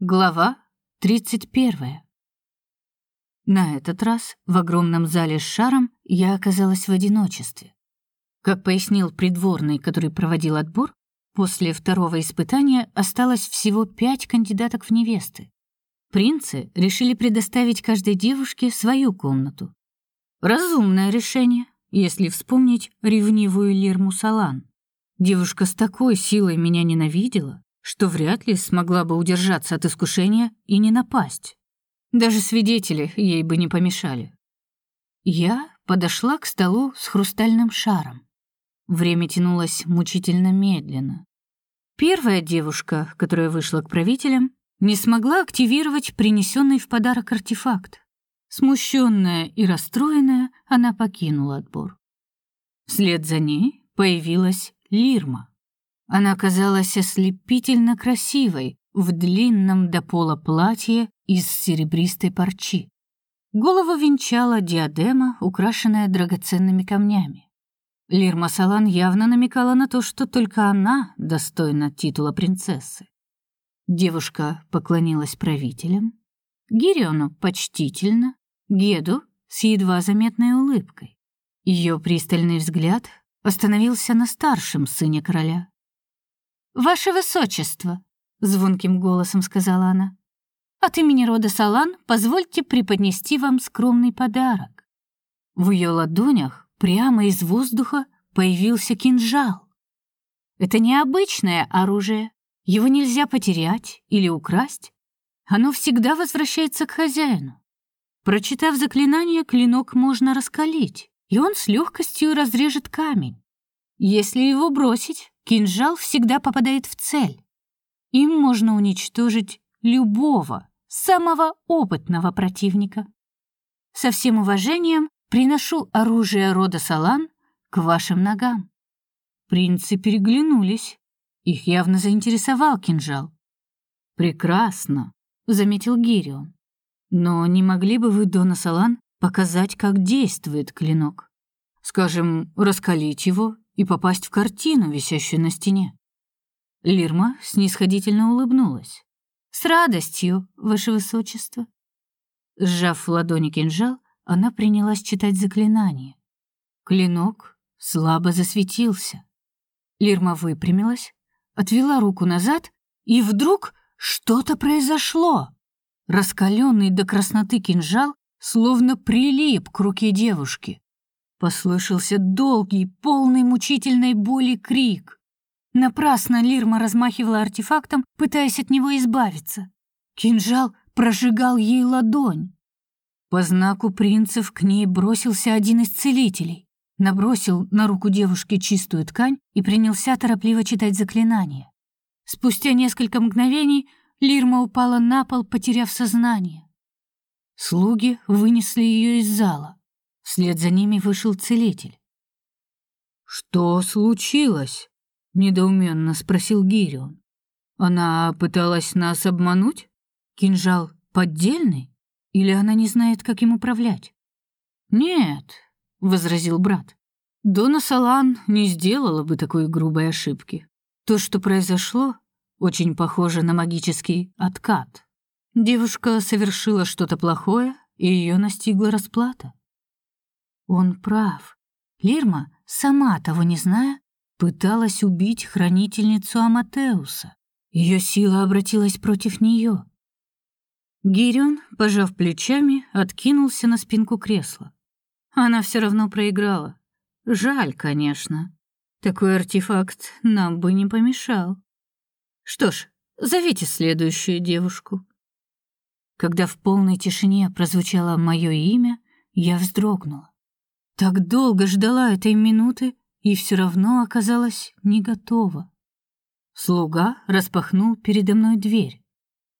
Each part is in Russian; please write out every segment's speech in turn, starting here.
Глава 31. На этот раз в огромном зале с шаром я оказалась в одиночестве. Как пояснил придворный, который проводил отбор, после второго испытания осталось всего пять кандидаток в невесты. Принцы решили предоставить каждой девушке свою комнату. Разумное решение, если вспомнить ревнивую Лирму Салан. Девушка с такой силой меня ненавидела, что вряд ли смогла бы удержаться от искушения и не напасть. Даже свидетели ей бы не помешали. Я подошла к столу с хрустальным шаром. Время тянулось мучительно медленно. Первая девушка, которая вышла к правителям, не смогла активировать принесенный в подарок артефакт. Смущенная и расстроенная, она покинула отбор. Вслед за ней появилась Лирма. Она казалась ослепительно красивой в длинном до пола платье из серебристой парчи. Голову венчала диадема, украшенная драгоценными камнями. Лирма Салан явно намекала на то, что только она достойна титула принцессы. Девушка поклонилась правителям, Гириону почтительно, Геду с едва заметной улыбкой. Ее пристальный взгляд остановился на старшем сыне короля, «Ваше высочество», — звонким голосом сказала она, «от имени рода Салан позвольте преподнести вам скромный подарок». В ее ладонях прямо из воздуха появился кинжал. Это необычное оружие, его нельзя потерять или украсть. Оно всегда возвращается к хозяину. Прочитав заклинание, клинок можно раскалить, и он с легкостью разрежет камень. Если его бросить, кинжал всегда попадает в цель. Им можно уничтожить любого, самого опытного противника. Со всем уважением приношу оружие рода Салан к вашим ногам. Принцы переглянулись. Их явно заинтересовал кинжал. Прекрасно, заметил Гирион. Но не могли бы вы, Дона Салан, показать, как действует клинок? Скажем, раскалить его и попасть в картину, висящую на стене. Лирма снисходительно улыбнулась. С радостью, ваше высочество. Сжав в ладони кинжал, она принялась читать заклинание. Клинок слабо засветился. Лирма выпрямилась, отвела руку назад, и вдруг что-то произошло. Раскаленный до красноты кинжал словно прилип к руке девушки. Послышался долгий, полный мучительной боли крик. Напрасно Лирма размахивала артефактом, пытаясь от него избавиться. Кинжал прожигал ей ладонь. По знаку принцев к ней бросился один из целителей. Набросил на руку девушки чистую ткань и принялся торопливо читать заклинание. Спустя несколько мгновений Лирма упала на пол, потеряв сознание. Слуги вынесли ее из зала. Вслед за ними вышел целитель. «Что случилось?» — недоуменно спросил Гирион. «Она пыталась нас обмануть? Кинжал поддельный? Или она не знает, как им управлять?» «Нет», — возразил брат. «Дона Салан не сделала бы такой грубой ошибки. То, что произошло, очень похоже на магический откат. Девушка совершила что-то плохое, и ее настигла расплата. Он прав. Лирма, сама того не зная, пыталась убить хранительницу Аматеуса. Ее сила обратилась против нее. Гирион, пожав плечами, откинулся на спинку кресла. Она все равно проиграла. Жаль, конечно. Такой артефакт нам бы не помешал. Что ж, зовите следующую девушку. Когда в полной тишине прозвучало мое имя, я вздрогнула. Так долго ждала этой минуты и все равно оказалась не готова. Слуга распахнул передо мной дверь.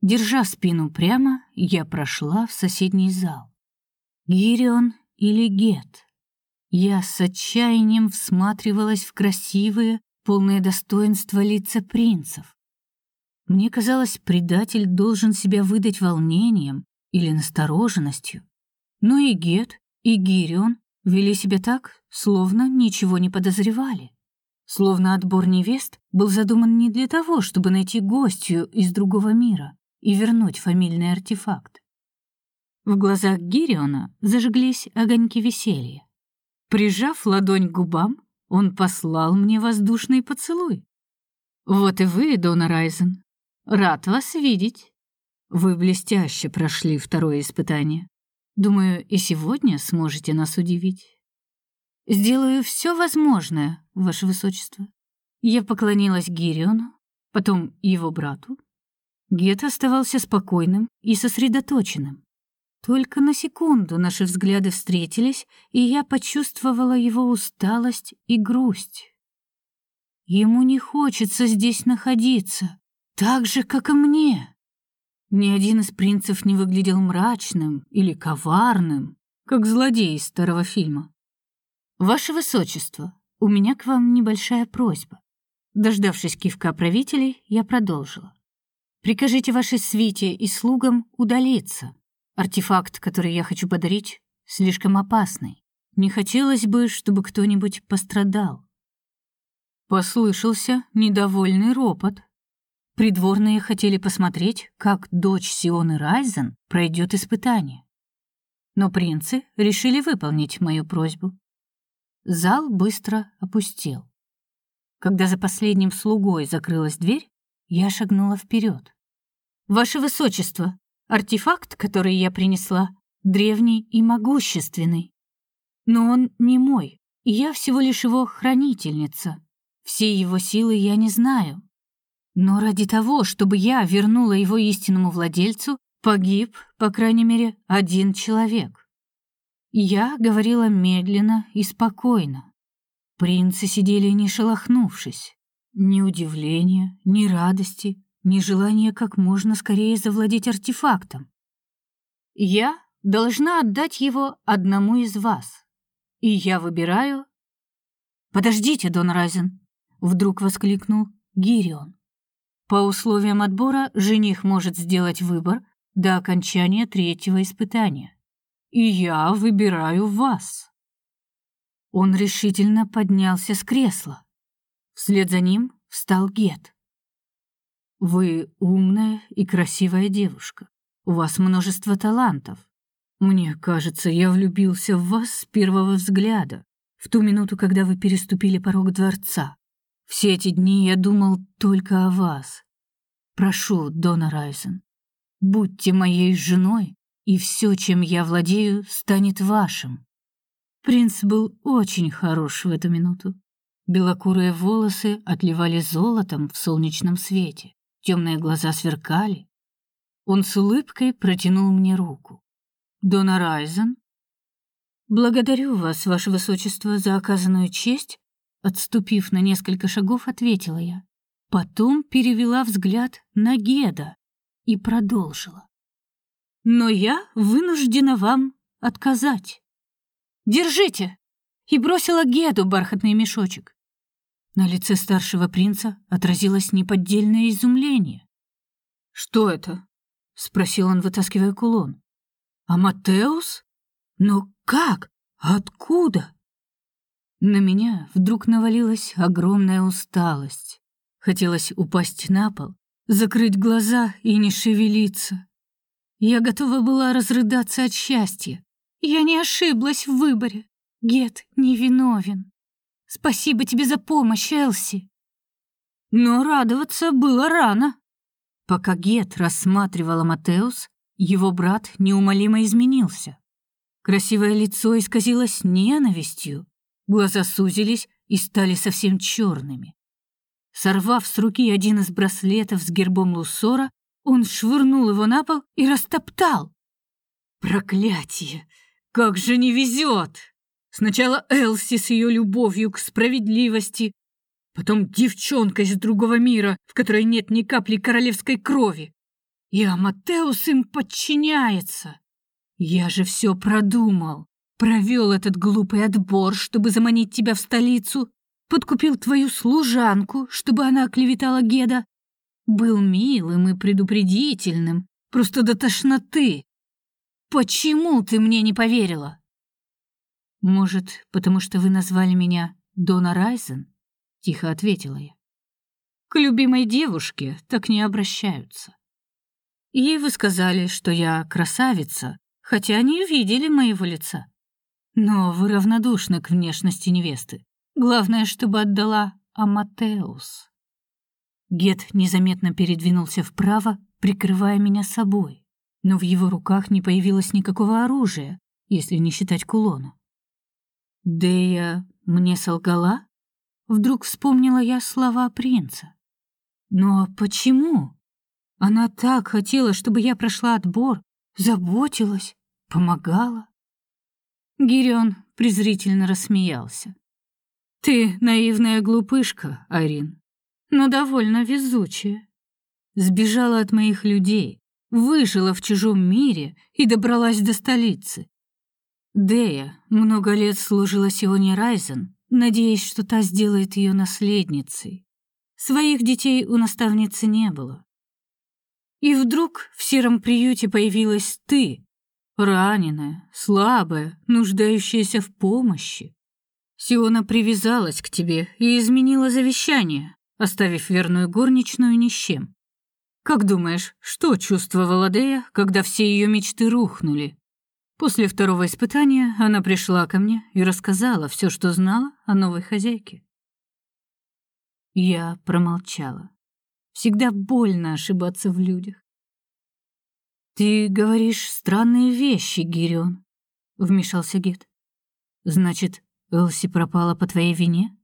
Держа спину прямо, я прошла в соседний зал. Гирион или Гет. Я с отчаянием всматривалась в красивые, полные достоинства лица принцев. Мне казалось, предатель должен себя выдать волнением или настороженностью. Но и Гет, и Гирион вели себя так, словно ничего не подозревали. Словно отбор невест был задуман не для того, чтобы найти гостью из другого мира и вернуть фамильный артефакт. В глазах Гириона зажглись огоньки веселья. Прижав ладонь к губам, он послал мне воздушный поцелуй. «Вот и вы, Дона Райзен. Рад вас видеть. Вы блестяще прошли второе испытание. Думаю, и сегодня сможете нас удивить. Сделаю все возможное, ваше высочество». Я поклонилась Гириону, потом его брату. Гет оставался спокойным и сосредоточенным. Только на секунду наши взгляды встретились, и я почувствовала его усталость и грусть. Ему не хочется здесь находиться, так же, как и мне. Ни один из принцев не выглядел мрачным или коварным, как злодей из старого фильма. Ваше высочество, у меня к вам небольшая просьба. Дождавшись кивка правителей, я продолжила. Прикажите вашей свите и слугам удалиться. Артефакт, который я хочу подарить, слишком опасный. Не хотелось бы, чтобы кто-нибудь пострадал. Послышался недовольный ропот. Придворные хотели посмотреть, как дочь Сионы Райзен пройдет испытание. Но принцы решили выполнить мою просьбу. Зал быстро опустел. Когда за последним слугой закрылась дверь, я шагнула вперед. «Ваше высочество, Артефакт, который я принесла, древний и могущественный. Но он не мой, и я всего лишь его хранительница. Все его силы я не знаю. Но ради того, чтобы я вернула его истинному владельцу, погиб, по крайней мере, один человек. Я говорила медленно и спокойно. Принцы сидели не шелохнувшись. Ни удивления, ни радости, нежелание как можно скорее завладеть артефактом. Я должна отдать его одному из вас. И я выбираю... Подождите, Дон Райзен, вдруг воскликнул Гирион. По условиям отбора жених может сделать выбор до окончания третьего испытания. И я выбираю вас. Он решительно поднялся с кресла. Вслед за ним встал Гет. Вы умная и красивая девушка. У вас множество талантов. Мне кажется, я влюбился в вас с первого взгляда, в ту минуту, когда вы переступили порог дворца. Все эти дни я думал только о вас. Прошу, Дона Райзен, будьте моей женой, и все, чем я владею, станет вашим. Принц был очень хорош в эту минуту. Белокурые волосы отливали золотом в солнечном свете темные глаза сверкали. Он с улыбкой протянул мне руку. Дона Райзен, благодарю вас, ваше высочество, за оказанную честь, отступив на несколько шагов, ответила я. Потом перевела взгляд на Геда и продолжила. Но я вынуждена вам отказать. Держите! И бросила Геду бархатный мешочек. На лице старшего принца отразилось неподдельное изумление. «Что это?» — спросил он, вытаскивая кулон. «Аматеус? Но как? Откуда?» На меня вдруг навалилась огромная усталость. Хотелось упасть на пол, закрыть глаза и не шевелиться. Я готова была разрыдаться от счастья. Я не ошиблась в выборе. Гет невиновен. Спасибо тебе за помощь, Элси. Но радоваться было рано. Пока Гет рассматривала Матеус, его брат неумолимо изменился. Красивое лицо исказилось ненавистью, глаза сузились и стали совсем черными. Сорвав с руки один из браслетов с гербом Лусора, он швырнул его на пол и растоптал. Проклятие! Как же не везет! Сначала Элси с ее любовью к справедливости, потом девчонка из другого мира, в которой нет ни капли королевской крови. И Аматеус им подчиняется. Я же все продумал. Провел этот глупый отбор, чтобы заманить тебя в столицу. Подкупил твою служанку, чтобы она оклеветала Геда. Был милым и предупредительным, просто до тошноты. Почему ты мне не поверила? Может, потому что вы назвали меня Дона Райзен? Тихо ответила я. К любимой девушке так не обращаются. Ей вы сказали, что я красавица, хотя не видели моего лица. Но вы равнодушны к внешности невесты. Главное, чтобы отдала Аматеус. Гет незаметно передвинулся вправо, прикрывая меня собой, но в его руках не появилось никакого оружия, если не считать кулона. Дея мне солгала? Вдруг вспомнила я слова принца. Но почему? Она так хотела, чтобы я прошла отбор, заботилась, помогала. Гирион презрительно рассмеялся. Ты наивная глупышка, Арин, но довольно везучая. Сбежала от моих людей, выжила в чужом мире и добралась до столицы. Дея много лет служила сегодня Райзен, надеясь, что та сделает ее наследницей. Своих детей у наставницы не было. И вдруг в сером приюте появилась ты, раненая, слабая, нуждающаяся в помощи. Сиона привязалась к тебе и изменила завещание, оставив верную горничную ни с чем. Как думаешь, что чувствовала Дея, когда все ее мечты рухнули? После второго испытания она пришла ко мне и рассказала все, что знала о новой хозяйке. Я промолчала. Всегда больно ошибаться в людях. Ты говоришь странные вещи, Гирион, вмешался Гет. Значит, Элси пропала по твоей вине?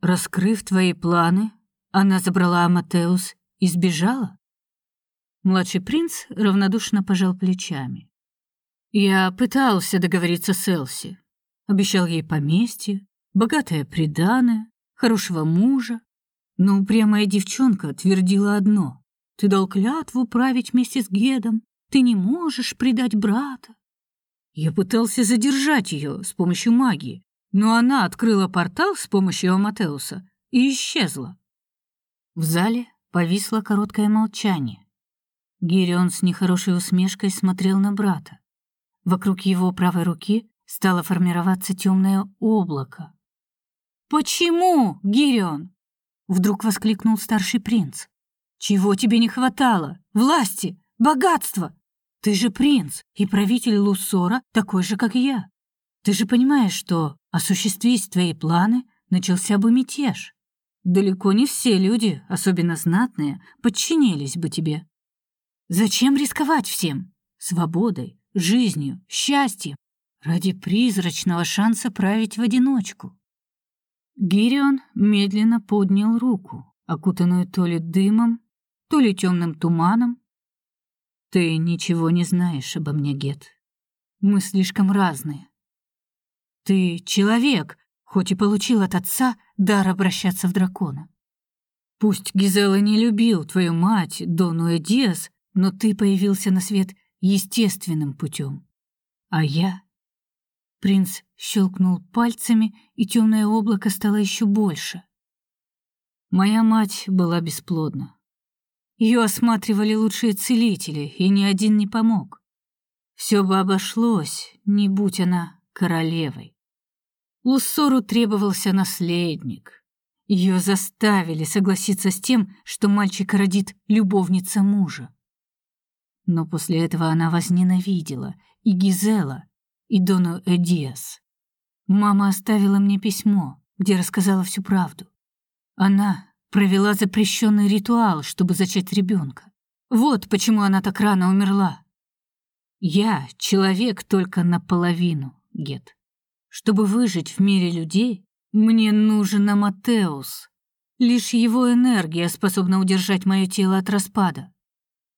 Раскрыв твои планы, она забрала Аматеус и сбежала? Младший принц равнодушно пожал плечами. Я пытался договориться с Элси. Обещал ей поместье, богатое приданое, хорошего мужа. Но упрямая девчонка твердила одно. Ты дал клятву править вместе с Гедом. Ты не можешь предать брата. Я пытался задержать ее с помощью магии, но она открыла портал с помощью Аматеуса и исчезла. В зале повисло короткое молчание. Гирион с нехорошей усмешкой смотрел на брата. Вокруг его правой руки стало формироваться темное облако. «Почему, Гирион?» — вдруг воскликнул старший принц. «Чего тебе не хватало? Власти? Богатства? Ты же принц и правитель Лусора, такой же, как я. Ты же понимаешь, что, осуществить твои планы, начался бы мятеж. Далеко не все люди, особенно знатные, подчинились бы тебе. Зачем рисковать всем? Свободой, жизнью, счастьем, ради призрачного шанса править в одиночку. Гирион медленно поднял руку, окутанную то ли дымом, то ли темным туманом. Ты ничего не знаешь обо мне, Гет. Мы слишком разные. Ты человек, хоть и получил от отца дар обращаться в дракона. Пусть Гизела не любил твою мать, Дону Эдиас, но ты появился на свет естественным путем. А я... Принц щелкнул пальцами, и темное облако стало еще больше. Моя мать была бесплодна. Ее осматривали лучшие целители, и ни один не помог. Все бы обошлось, не будь она королевой. Луссору требовался наследник. Ее заставили согласиться с тем, что мальчик родит любовница мужа. Но после этого она возненавидела и Гизела, и Дону Эдиас. Мама оставила мне письмо, где рассказала всю правду. Она провела запрещенный ритуал, чтобы зачать ребенка. Вот почему она так рано умерла. Я человек только наполовину, Гет. Чтобы выжить в мире людей, мне нужен Аматеус. Лишь его энергия способна удержать мое тело от распада.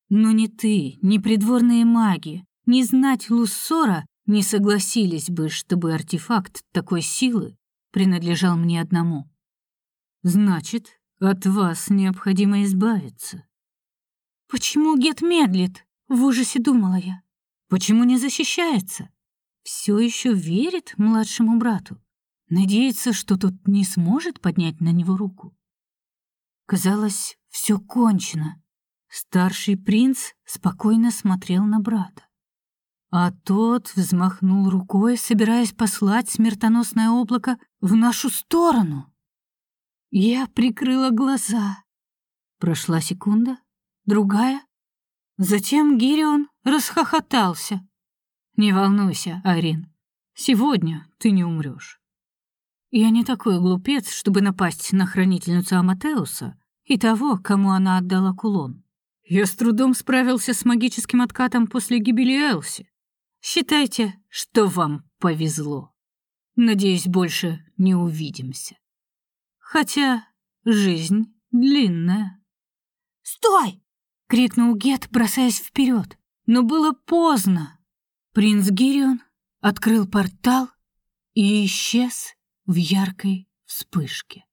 Но ни ты, ни придворные маги, ни знать Луссора не согласились бы, чтобы артефакт такой силы принадлежал мне одному. Значит, от вас необходимо избавиться. Почему Гет медлит? В ужасе думала я. Почему не защищается? Все еще верит младшему брату. Надеется, что тот не сможет поднять на него руку. Казалось, все кончено. Старший принц спокойно смотрел на брата. А тот взмахнул рукой, собираясь послать смертоносное облако в нашу сторону. Я прикрыла глаза. Прошла секунда, другая. Затем Гирион расхохотался. «Не волнуйся, Арин, сегодня ты не умрешь. Я не такой глупец, чтобы напасть на хранительницу Аматеуса и того, кому она отдала кулон. Я с трудом справился с магическим откатом после гибели Элси. Считайте, что вам повезло. Надеюсь, больше не увидимся. Хотя жизнь длинная. «Стой!» — крикнул Гет, бросаясь вперед. Но было поздно. Принц Гирион открыл портал и исчез в яркой вспышке.